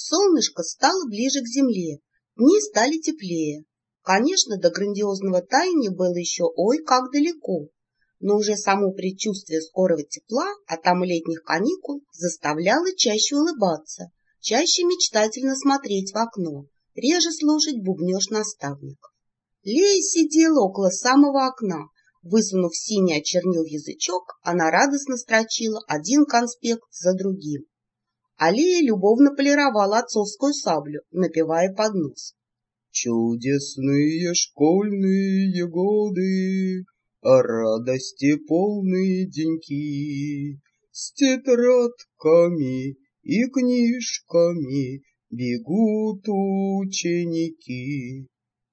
Солнышко стало ближе к земле, дни стали теплее. Конечно, до грандиозного таяния было еще ой как далеко, но уже само предчувствие скорого тепла, а там летних каникул, заставляло чаще улыбаться, чаще мечтательно смотреть в окно, реже слушать бубнеж наставников. Лея сидела около самого окна, высунув синий очернил язычок, она радостно строчила один конспект за другим. Алия любовно полировала отцовскую саблю, напевая под нос. Чудесные школьные годы, а радости полные деньки, С тетрадками и книжками бегут ученики.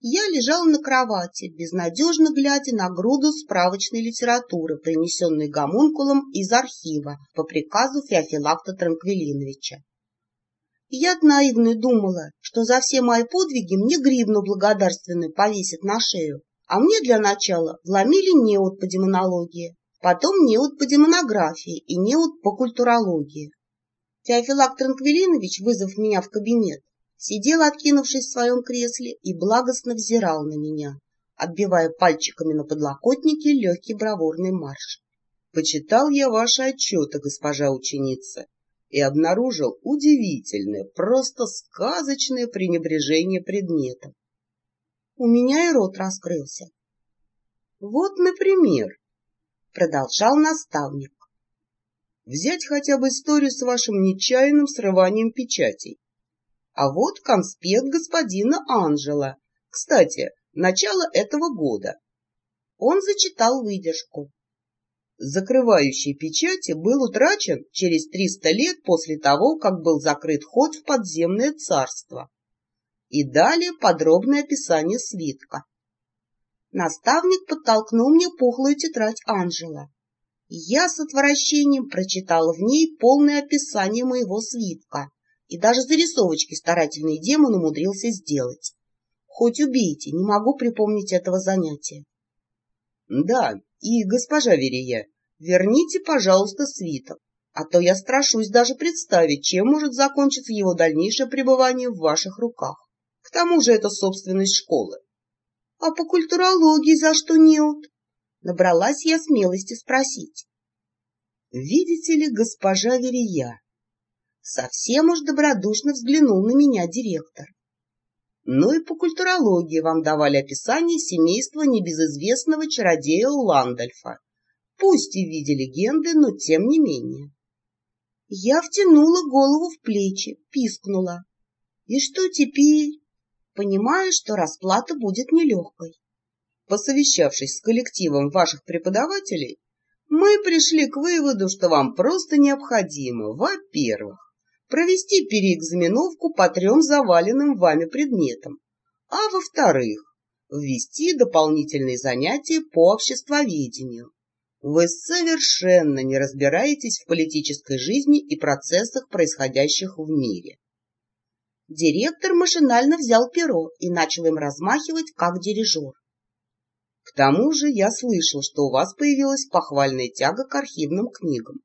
Я лежала на кровати, безнадежно глядя на груду справочной литературы, принесенной гомункулом из архива по приказу Феофилакта Транквилиновича. Я наивно думала, что за все мои подвиги мне гривну благодарственную повесят на шею, а мне для начала вломили неуд по демонологии, потом неуд по демонографии и неуд по культурологии. Феофилак Транквилинович, вызвав меня в кабинет, сидел, откинувшись в своем кресле, и благостно взирал на меня, отбивая пальчиками на подлокотнике легкий бравурный марш. «Почитал я ваши отчеты, госпожа ученица, и обнаружил удивительное, просто сказочное пренебрежение предметом. У меня и рот раскрылся. Вот, например, продолжал наставник. Взять хотя бы историю с вашим нечаянным срыванием печатей. А вот конспект господина Анжела. Кстати, начало этого года. Он зачитал выдержку закрывающий печати, был утрачен через 300 лет после того, как был закрыт ход в подземное царство. И далее подробное описание свитка. Наставник подтолкнул мне пухлую тетрадь Анжела. Я с отвращением прочитала в ней полное описание моего свитка, и даже зарисовочки старательный демон умудрился сделать. Хоть убейте, не могу припомнить этого занятия. Да, и, госпожа Верея, верните, пожалуйста, свиток, а то я страшусь даже представить, чем может закончиться его дальнейшее пребывание в ваших руках. К тому же это собственность школы. — А по культурологии за что нет? Набралась я смелости спросить. — Видите ли, госпожа Верея? Совсем уж добродушно взглянул на меня директор. Ну и по культурологии вам давали описание семейства небезызвестного чародея Ландальфа. Пусть и в виде легенды, но тем не менее. Я втянула голову в плечи, пискнула. И что теперь? Понимаю, что расплата будет нелегкой. Посовещавшись с коллективом ваших преподавателей, мы пришли к выводу, что вам просто необходимо, во-первых, провести переэкзаменовку по трем заваленным вами предметам, а во-вторых, ввести дополнительные занятия по обществоведению. Вы совершенно не разбираетесь в политической жизни и процессах, происходящих в мире. Директор машинально взял перо и начал им размахивать, как дирижер. К тому же я слышал, что у вас появилась похвальная тяга к архивным книгам.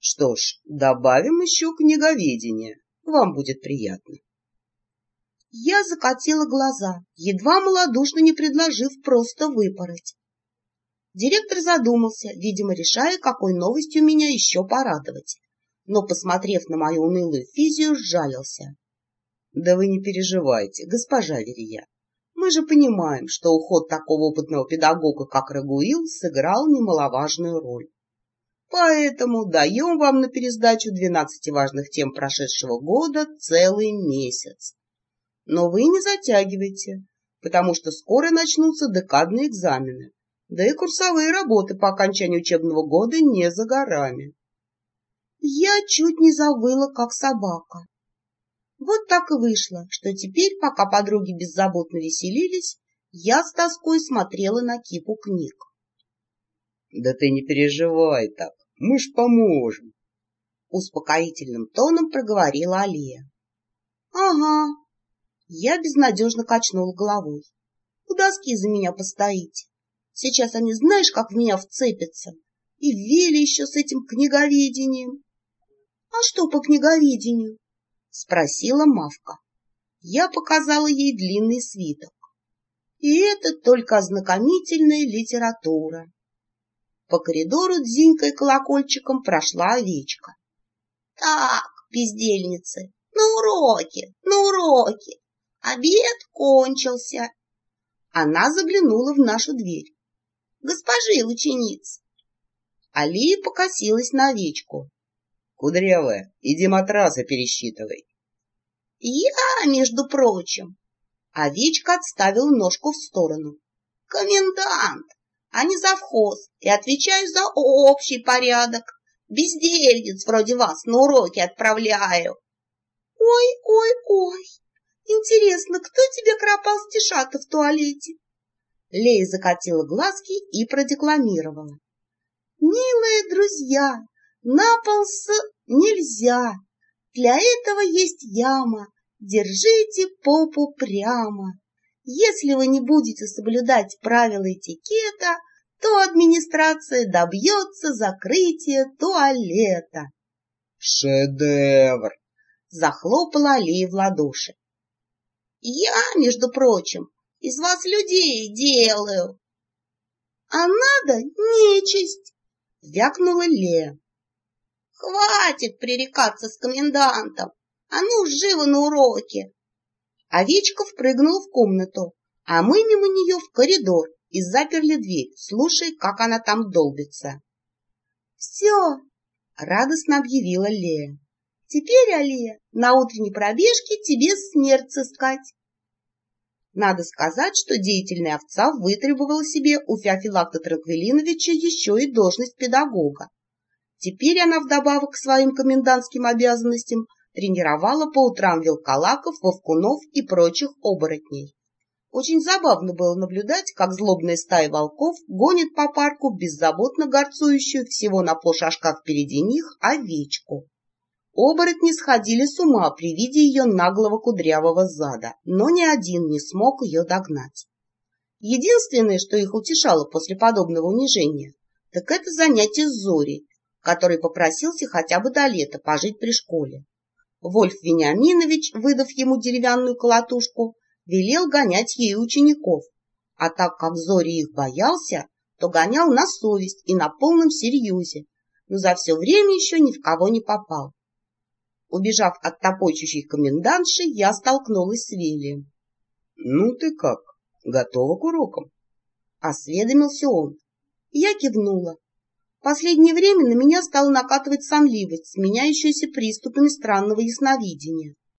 Что ж, добавим еще книговедение. Вам будет приятно. Я закатила глаза, едва малодушно не предложив просто выпороть. Директор задумался, видимо, решая, какой новостью меня еще порадовать. Но, посмотрев на мою унылую физию, сжалился. — Да вы не переживайте, госпожа Верия. Мы же понимаем, что уход такого опытного педагога, как Рагуил, сыграл немаловажную роль. Поэтому даем вам на пересдачу 12 важных тем прошедшего года целый месяц. Но вы не затягивайте, потому что скоро начнутся декадные экзамены, да и курсовые работы по окончанию учебного года не за горами. Я чуть не завыла, как собака. Вот так и вышло, что теперь, пока подруги беззаботно веселились, я с тоской смотрела на кипу книг. — Да ты не переживай так, мы ж поможем. Успокоительным тоном проговорила Алия. Ага. Я безнадежно качнула головой. У доски за меня постоите. Сейчас они знаешь, как в меня вцепятся. И вели еще с этим книговедением. А что по книговедению? спросила Мавка. Я показала ей длинный свиток. И это только ознакомительная литература. По коридору дзинькой колокольчиком прошла овечка. — Так, бездельницы, на уроки, на уроки. Обед кончился. Она заглянула в нашу дверь. — Госпожи учениц. Алия покосилась на овечку. — Кудрявая, иди матрасы пересчитывай. — Я, между прочим. Овечка отставила ножку в сторону. — Комендант, а не завхоз, и отвечаю за общий порядок. Бездельниц вроде вас на уроки отправляю. Ой, ой, ой, интересно, кто тебе кропал стишата в туалете? Лея закатила глазки и продекламировала. Милые друзья, на пол с нельзя, для этого есть яма, держите попу прямо. Если вы не будете соблюдать правила этикета, то администрация добьется закрытия туалета. «Шедевр!» — захлопала Алия в ладоши. «Я, между прочим, из вас людей делаю!» «А надо нечисть!» — вякнула Лея. «Хватит пререкаться с комендантом! А ну, живо на уроке!» Овечка впрыгнула в комнату, а мы мимо нее в коридор и заперли дверь, слушая, как она там долбится. «Все!» — радостно объявила Лея. «Теперь, Алия, на утренней пробежке тебе смерть сыскать!» Надо сказать, что деятельная овца вытребовала себе у Феофилакта Транквилиновича еще и должность педагога. Теперь она вдобавок к своим комендантским обязанностям тренировала по утрам велкалаков, вовкунов и прочих оборотней. Очень забавно было наблюдать, как злобная стая волков гонит по парку беззаботно горцующую всего на полшажка впереди них овечку. Оборотни сходили с ума при виде ее наглого кудрявого зада, но ни один не смог ее догнать. Единственное, что их утешало после подобного унижения, так это занятие с Зорей, который попросился хотя бы до лета пожить при школе. Вольф Вениаминович, выдав ему деревянную колотушку, велел гонять ей учеников, а так как Зори их боялся, то гонял на совесть и на полном серьезе, но за все время еще ни в кого не попал. Убежав от топочущей комендантши, я столкнулась с Вилли. — Ну ты как, готова к урокам? — осведомился он. Я кивнула. Последнее время на меня стала накатывать сонливость, сменяющаяся приступами странного ясновидения.